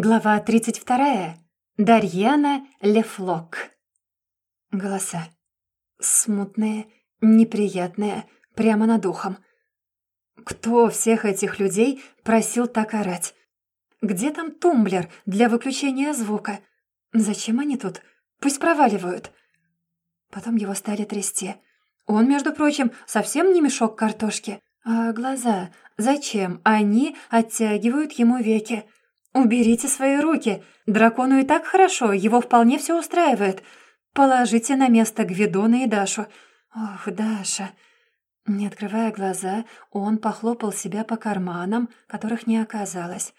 Глава 32. Дарьяна Лефлок. Голоса. Смутные, неприятные, прямо над ухом. Кто всех этих людей просил так орать? Где там тумблер для выключения звука? Зачем они тут? Пусть проваливают. Потом его стали трясти. Он, между прочим, совсем не мешок картошки. А глаза? Зачем они оттягивают ему веки? «Уберите свои руки. Дракону и так хорошо, его вполне все устраивает. Положите на место Гвидона и Дашу. Ох, Даша!» Не открывая глаза, он похлопал себя по карманам, которых не оказалось.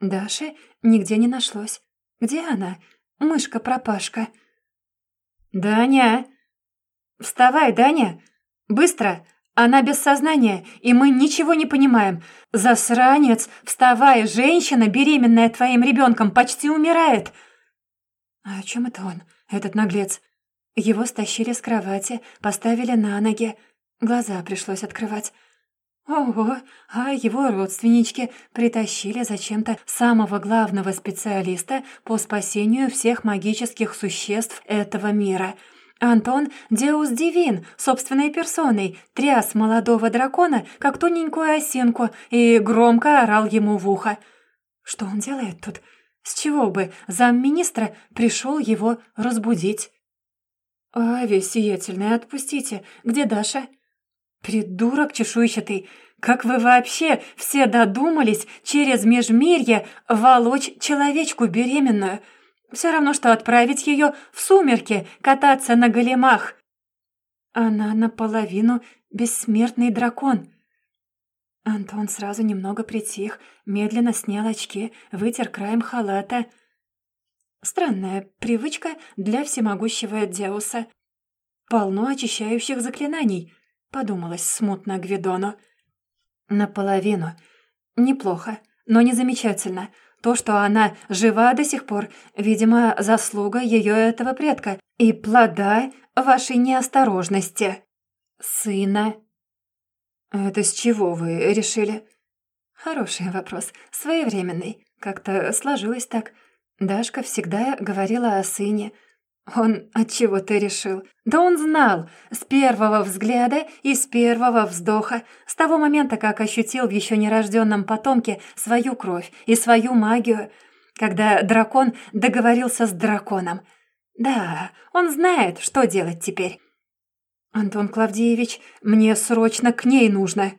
Даши нигде не нашлось. Где она? Мышка-пропашка. «Даня! Вставай, Даня! Быстро! Она без сознания, и мы ничего не понимаем. Засранец, вставай, женщина, беременная твоим ребенком, почти умирает. А о чем это он, этот наглец? Его стащили с кровати, поставили на ноги. Глаза пришлось открывать. Ого, а его родственнички притащили зачем-то самого главного специалиста по спасению всех магических существ этого мира — Антон Деус Дивин, собственной персоной, тряс молодого дракона, как тоненькую осинку, и громко орал ему в ухо. Что он делает тут? С чего бы замминистра пришел его разбудить? «Ави, сиятельная, отпустите. Где Даша?» «Придурок чешуйчатый! Как вы вообще все додумались через межмирье волочь человечку беременную?» Все равно, что отправить ее в сумерки кататься на големах. Она наполовину бессмертный дракон. Антон сразу немного притих, медленно снял очки, вытер краем халата. Странная привычка для всемогущего Деуса. Полно очищающих заклинаний, подумалось смутно Гвидону. Наполовину. Неплохо, но не замечательно — то, что она жива до сих пор, видимо, заслуга ее этого предка и плода вашей неосторожности. Сына. Это с чего вы решили? Хороший вопрос, своевременный. Как-то сложилось так. Дашка всегда говорила о сыне – он от чего ты решил? Да он знал с первого взгляда и с первого вздоха, с того момента, как ощутил в еще нерожденном потомке свою кровь и свою магию, когда дракон договорился с драконом. Да, он знает, что делать теперь. Антон Клавдиевич, мне срочно к ней нужно.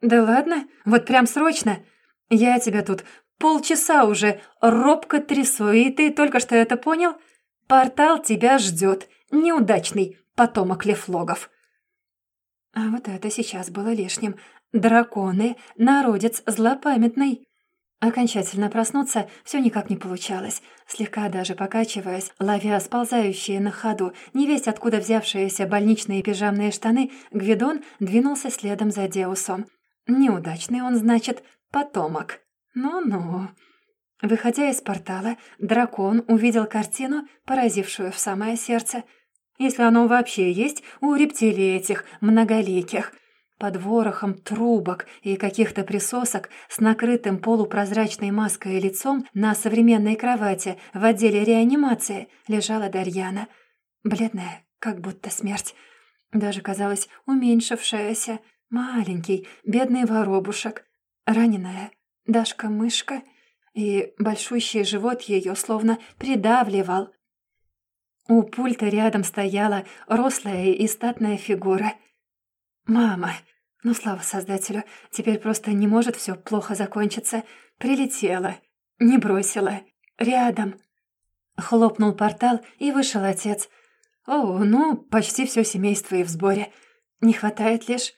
Да ладно, вот прям срочно. Я тебя тут полчаса уже робко трясу, и ты только что это понял?» Портал тебя ждет, неудачный потомок лефлогов. А вот это сейчас было лишним. Драконы — народец злопамятный. Окончательно проснуться все никак не получалось. Слегка даже покачиваясь, ловя сползающие на ходу, невесть откуда взявшиеся больничные пижамные штаны, Гвидон двинулся следом за Деусом. Неудачный он, значит, потомок. Ну-ну. Выходя из портала, дракон увидел картину, поразившую в самое сердце. Если оно вообще есть у рептилий этих многоликих. Под ворохом трубок и каких-то присосок с накрытым полупрозрачной маской лицом на современной кровати в отделе реанимации лежала Дарьяна. Бледная, как будто смерть. Даже казалось уменьшившаяся. Маленький, бедный воробушек. Раненая Дашка-мышка — и большущий живот ее словно придавливал. У пульта рядом стояла рослая и статная фигура. «Мама!» Ну, слава создателю, теперь просто не может все плохо закончиться. Прилетела, не бросила, рядом. Хлопнул портал, и вышел отец. О, ну, почти все семейство и в сборе. Не хватает лишь...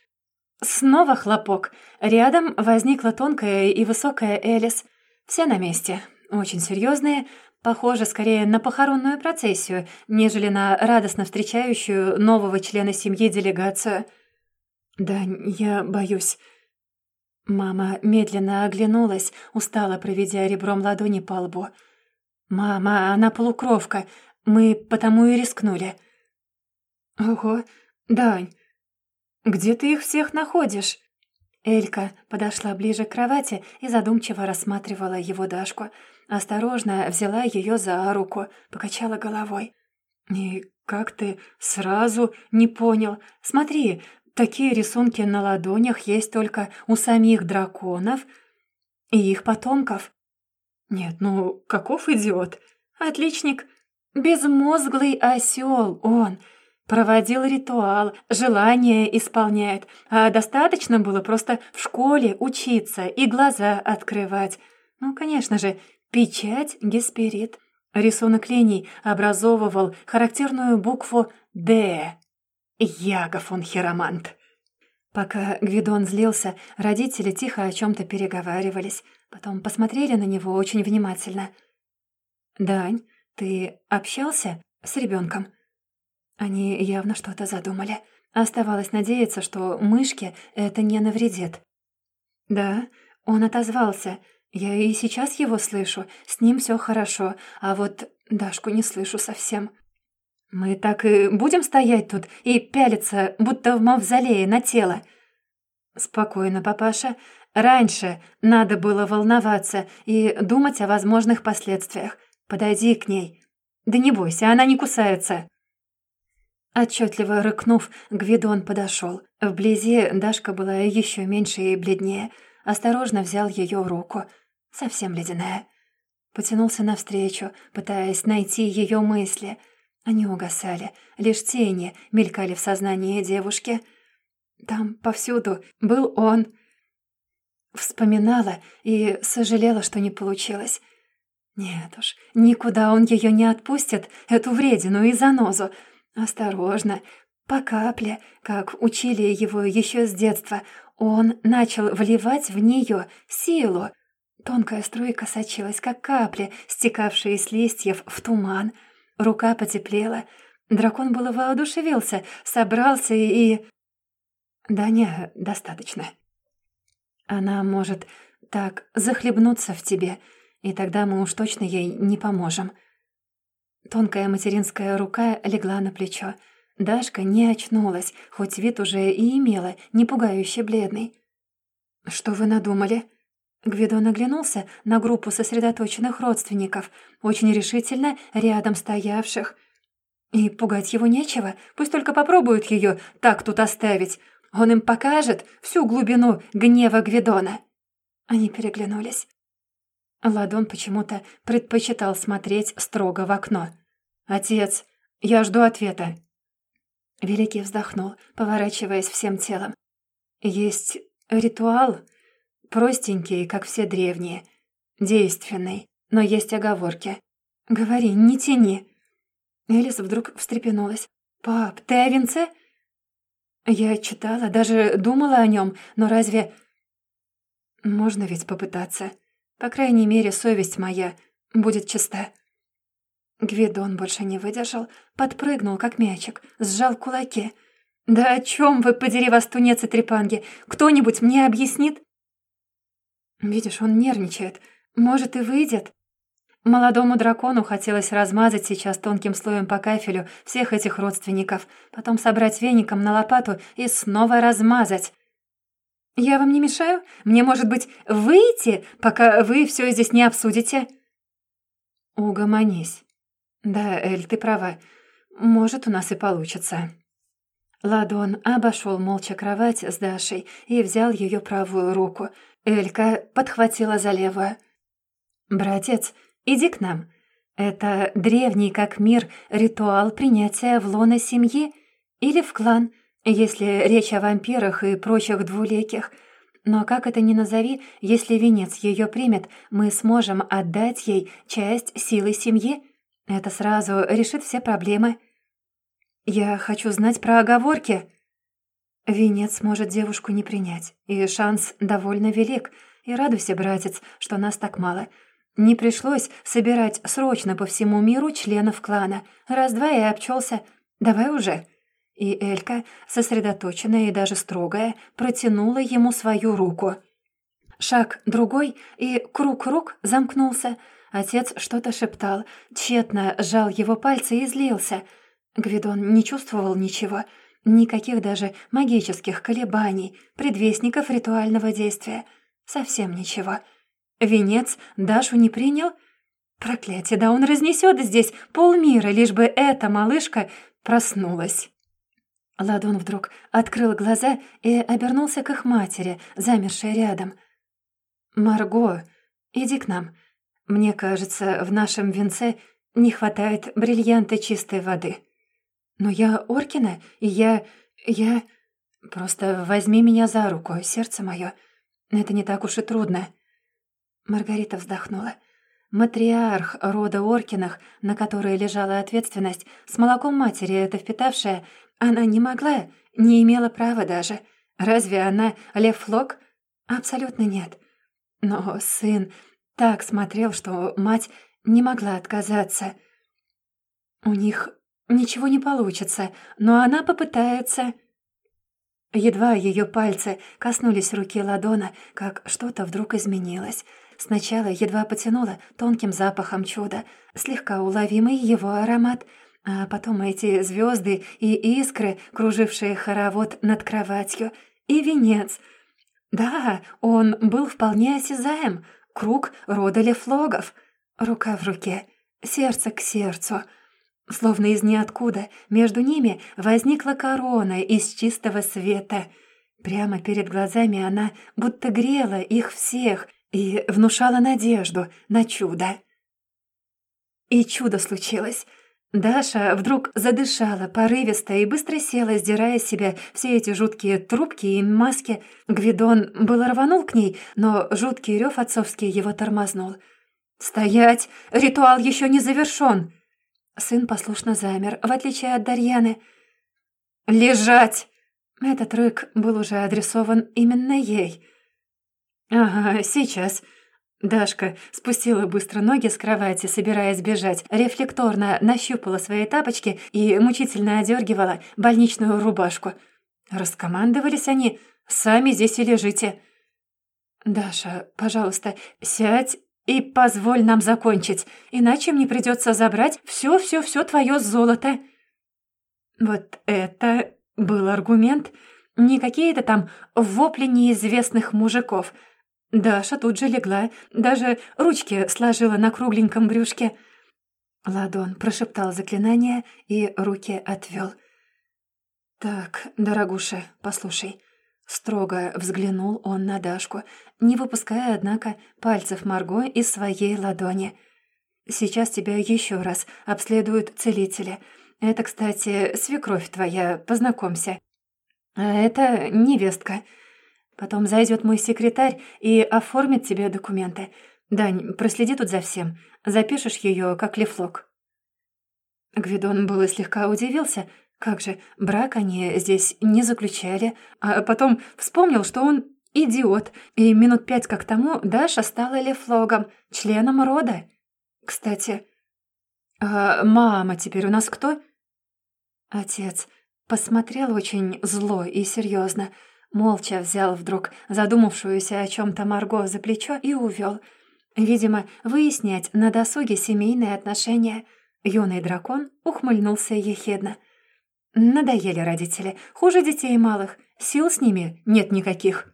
Снова хлопок. Рядом возникла тонкая и высокая Элис. Все на месте, очень серьезные, похоже скорее на похоронную процессию, нежели на радостно встречающую нового члена семьи делегацию. «Да, я боюсь». Мама медленно оглянулась, устало проведя ребром ладони по лбу. «Мама, она полукровка, мы потому и рискнули». «Ого, Дань, где ты их всех находишь?» Элька подошла ближе к кровати и задумчиво рассматривала его Дашку. осторожно взяла ее за руку, покачала головой. «И как ты сразу не понял? Смотри, такие рисунки на ладонях есть только у самих драконов и их потомков». «Нет, ну, каков идиот? Отличник. Безмозглый осел он». Проводил ритуал, желание исполняет, а достаточно было просто в школе учиться и глаза открывать. Ну, конечно же, печать Гесперид. Рисунок линий образовывал характерную букву «Д». Ягов он хиромант. Пока Гвидон злился, родители тихо о чем-то переговаривались. Потом посмотрели на него очень внимательно. «Дань, ты общался с ребенком? Они явно что-то задумали. Оставалось надеяться, что мышке это не навредит. «Да, он отозвался. Я и сейчас его слышу. С ним все хорошо. А вот Дашку не слышу совсем». «Мы так и будем стоять тут и пялиться, будто в мавзолее на тело?» «Спокойно, папаша. Раньше надо было волноваться и думать о возможных последствиях. Подойди к ней. Да не бойся, она не кусается». Отчетливо рыкнув, Гвидон подошел. Вблизи Дашка была еще меньше и бледнее. Осторожно взял ее руку. Совсем ледяная. Потянулся навстречу, пытаясь найти ее мысли. Они угасали. Лишь тени мелькали в сознании девушки. Там повсюду был он. Вспоминала и сожалела, что не получилось. Нет уж, никуда он ее не отпустит, эту вредину и занозу. Осторожно, по капле, как учили его еще с детства, он начал вливать в нее силу. Тонкая струйка сочилась, как капли, стекавшие с листьев в туман. Рука потеплела. Дракон было воодушевился, собрался и... Да не, достаточно. Она может так захлебнуться в тебе, и тогда мы уж точно ей не поможем. Тонкая материнская рука легла на плечо. Дашка не очнулась, хоть вид уже и имела, не пугающе бледный. «Что вы надумали?» Гвидон оглянулся на группу сосредоточенных родственников, очень решительно рядом стоявших. И пугать его нечего, пусть только попробуют ее так тут оставить. Он им покажет всю глубину гнева Гвидона. Они переглянулись. Ладон почему-то предпочитал смотреть строго в окно. «Отец, я жду ответа». Великий вздохнул, поворачиваясь всем телом. «Есть ритуал, простенький, как все древние, действенный, но есть оговорки. Говори, не тяни». Элис вдруг встрепенулась. «Пап, ты о венце?» «Я читала, даже думала о нем, но разве...» «Можно ведь попытаться». По крайней мере, совесть моя будет чиста». Гвидон больше не выдержал, подпрыгнул, как мячик, сжал кулаки. «Да о чем вы, подери вас, тунец и трепанги? Кто-нибудь мне объяснит?» «Видишь, он нервничает. Может, и выйдет?» Молодому дракону хотелось размазать сейчас тонким слоем по кафелю всех этих родственников, потом собрать веником на лопату и снова размазать. «Я вам не мешаю? Мне, может быть, выйти, пока вы все здесь не обсудите?» «Угомонись. Да, Эль, ты права. Может, у нас и получится». Ладон обошел молча кровать с Дашей и взял ее правую руку. Элька подхватила за левую. «Братец, иди к нам. Это древний как мир ритуал принятия в лоно семьи или в клан — если речь о вампирах и прочих двулеких. Но как это ни назови, если венец ее примет, мы сможем отдать ей часть силы семьи. Это сразу решит все проблемы. Я хочу знать про оговорки. Венец может девушку не принять, и шанс довольно велик. И радуйся, братец, что нас так мало. Не пришлось собирать срочно по всему миру членов клана. Раз-два и обчелся. Давай уже. И Элька, сосредоточенная и даже строгая, протянула ему свою руку. Шаг другой, и круг рук замкнулся. Отец что-то шептал, тщетно сжал его пальцы и злился. Гвидон не чувствовал ничего, никаких даже магических колебаний, предвестников ритуального действия. Совсем ничего. Венец Дашу не принял? Проклятие, да он разнесет здесь полмира, лишь бы эта малышка проснулась. Ладон вдруг открыл глаза и обернулся к их матери, замершей рядом. «Марго, иди к нам. Мне кажется, в нашем венце не хватает бриллианта чистой воды. Но я Оркина, и я... я... Просто возьми меня за руку, сердце мое. Это не так уж и трудно». Маргарита вздохнула. Матриарх рода Оркиных, на которой лежала ответственность, с молоком матери это впитавшая, она не могла, не имела права даже. Разве она Лев Флок? Абсолютно нет. Но сын так смотрел, что мать не могла отказаться. У них ничего не получится, но она попытается. Едва ее пальцы коснулись руки Ладона, как что-то вдруг изменилось. Сначала едва потянуло тонким запахом чуда, слегка уловимый его аромат, а потом эти звезды и искры, кружившие хоровод над кроватью, и венец. Да, он был вполне осязаем, круг рода Лефлогов, рука в руке, сердце к сердцу — Словно из ниоткуда между ними возникла корона из чистого света. Прямо перед глазами она будто грела их всех и внушала надежду на чудо. И чудо случилось. Даша вдруг задышала порывисто и быстро села, сдирая с себя все эти жуткие трубки и маски. Гвидон было рванул к ней, но жуткий рев отцовский его тормознул. «Стоять! Ритуал еще не завершен!» Сын послушно замер, в отличие от Дарьяны. «Лежать!» Этот рык был уже адресован именно ей. «Ага, сейчас». Дашка спустила быстро ноги с кровати, собираясь бежать, рефлекторно нащупала свои тапочки и мучительно одергивала больничную рубашку. Раскомандовались они «Сами здесь и лежите». «Даша, пожалуйста, сядь и позволь нам закончить, иначе мне придется забрать все-все-все твое золото». Вот это был аргумент. Не какие-то там вопли неизвестных мужиков. Даша тут же легла, даже ручки сложила на кругленьком брюшке. Ладон прошептал заклинание и руки отвел. «Так, дорогуша, послушай». Строго взглянул он на Дашку, не выпуская, однако, пальцев Марго из своей ладони. «Сейчас тебя еще раз обследуют целители. Это, кстати, свекровь твоя, познакомься. А это невестка. Потом зайдет мой секретарь и оформит тебе документы. Дань, проследи тут за всем. Запишешь ее как лифлок». Гвидон было слегка удивился, как же, брак они здесь не заключали, а потом вспомнил, что он идиот, и минут пять как тому Даша стала лефлогом, членом рода. Кстати, а мама теперь у нас кто? Отец посмотрел очень зло и серьезно, молча взял вдруг задумавшуюся о чем-то Марго за плечо и увел. Видимо, выяснять на досуге семейные отношения. Юный дракон ухмыльнулся ехидно. Надоели родители, хуже детей малых, сил с ними нет никаких.